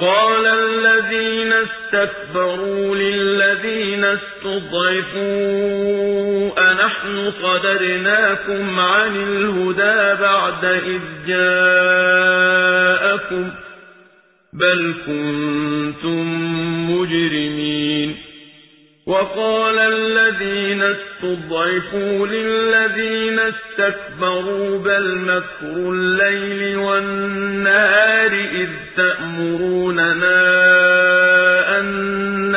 قال الذين استكبروا للذين استضعفوا أنحن صدرناكم عن الهدى بعد إذ جاءكم بل كنتم مجرمين. وقال الذين استضعفوا للذين استكبروا بل مكر الليل